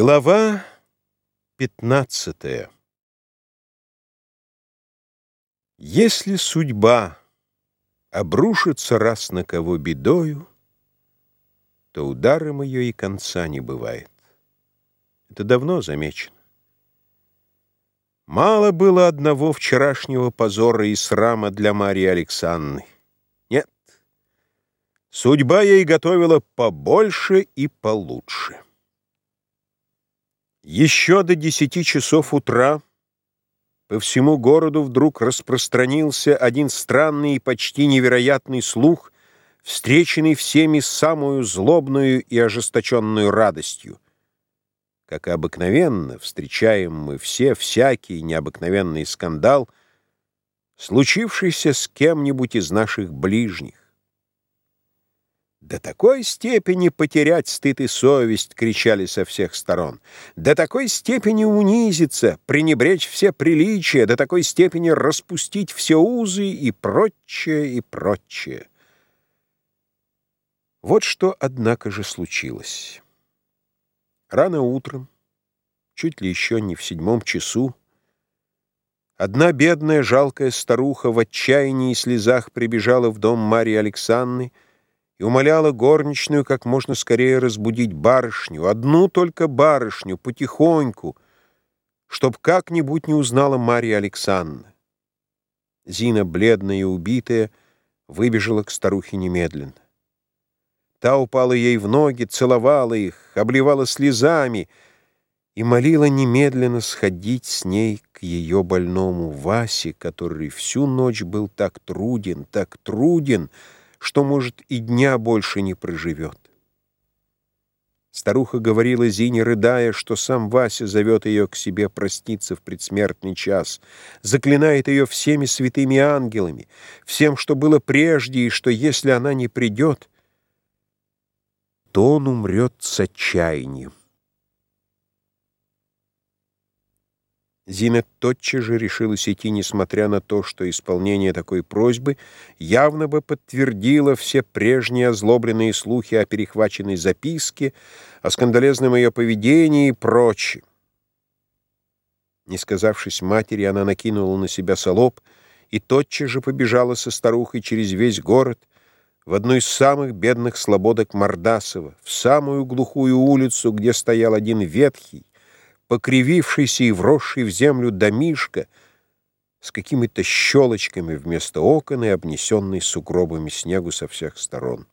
Глава 15 Если судьба обрушится раз на кого бедою, то ударом ее и конца не бывает. Это давно замечено. Мало было одного вчерашнего позора и срама для Марии Александры. Нет, судьба ей готовила побольше и получше. Еще до десяти часов утра по всему городу вдруг распространился один странный и почти невероятный слух, встреченный всеми самую злобную и ожесточенную радостью. Как и обыкновенно, встречаем мы все всякий необыкновенный скандал, случившийся с кем-нибудь из наших ближних. «До такой степени потерять стыд и совесть!» — кричали со всех сторон. «До такой степени унизиться, пренебречь все приличия, до такой степени распустить все узы и прочее, и прочее!» Вот что, однако же, случилось. Рано утром, чуть ли еще не в седьмом часу, одна бедная жалкая старуха в отчаянии и слезах прибежала в дом Марии Александры, и умоляла горничную как можно скорее разбудить барышню, одну только барышню, потихоньку, чтоб как-нибудь не узнала Марья Александровна. Зина, бледная и убитая, выбежала к старухе немедленно. Та упала ей в ноги, целовала их, обливала слезами и молила немедленно сходить с ней к ее больному Васе, который всю ночь был так труден, так труден, что, может, и дня больше не проживет. Старуха говорила Зине, рыдая, что сам Вася зовет ее к себе проститься в предсмертный час, заклинает ее всеми святыми ангелами, всем, что было прежде, и что, если она не придет, то он умрет с отчаянием. Зина тотчас же решилась идти, несмотря на то, что исполнение такой просьбы явно бы подтвердило все прежние озлобленные слухи о перехваченной записке, о скандалезном ее поведении и прочем. Не сказавшись матери, она накинула на себя солоб и тотчас же побежала со старухой через весь город в одну из самых бедных слободок Мордасова, в самую глухую улицу, где стоял один ветхий, покривившийся и вросший в землю домишка с какими-то щелочками вместо окон и обнесенный сугробами снегу со всех сторон.